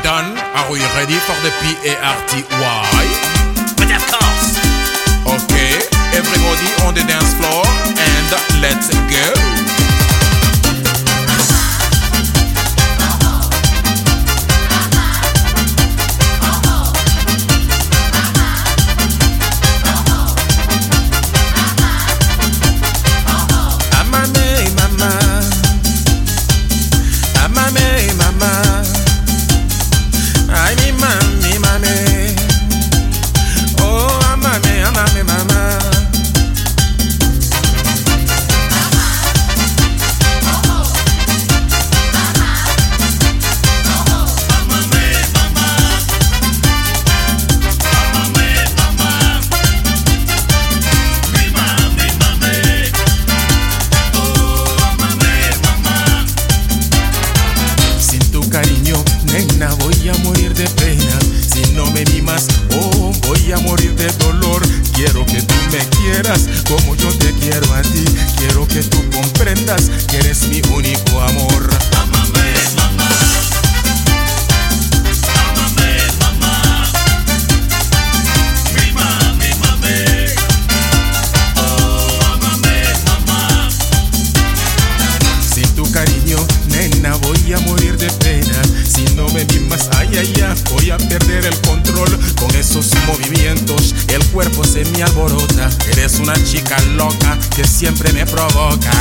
Are we ready for the P-A-R-T-Y? a morir de dolor. Quiero que tú me quieras como yo te quiero a ti. Quiero que tú comprendas que eres mi único amor. Amame, mamá. Amame, mamá. Mi. Oh, amame, mamá. Sin tu cariño, nena, voy a morir de pena. Si no me mimas, ay, ay, ay, voy a perder el control con eso el cuerpo se me alborota. Eres una chica loca que siempre me provoca.